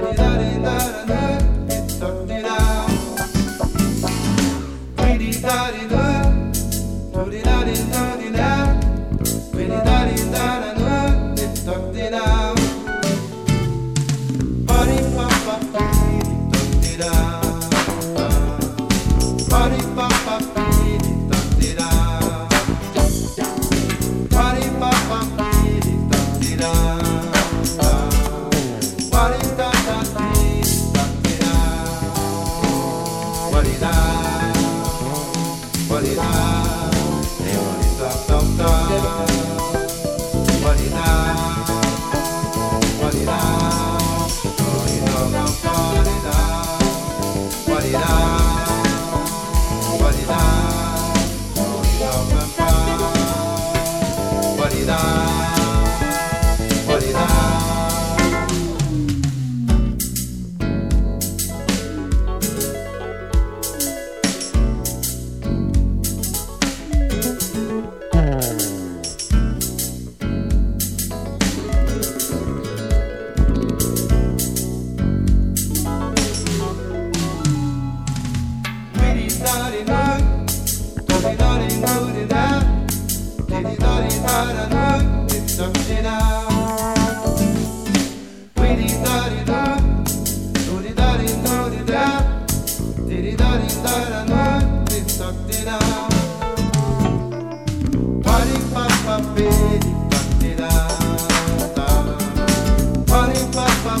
Jenny. Party, papa.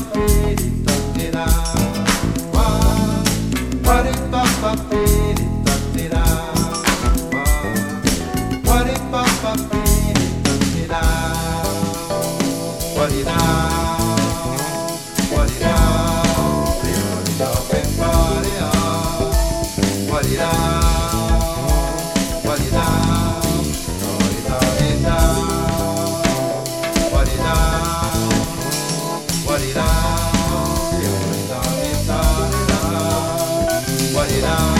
Thank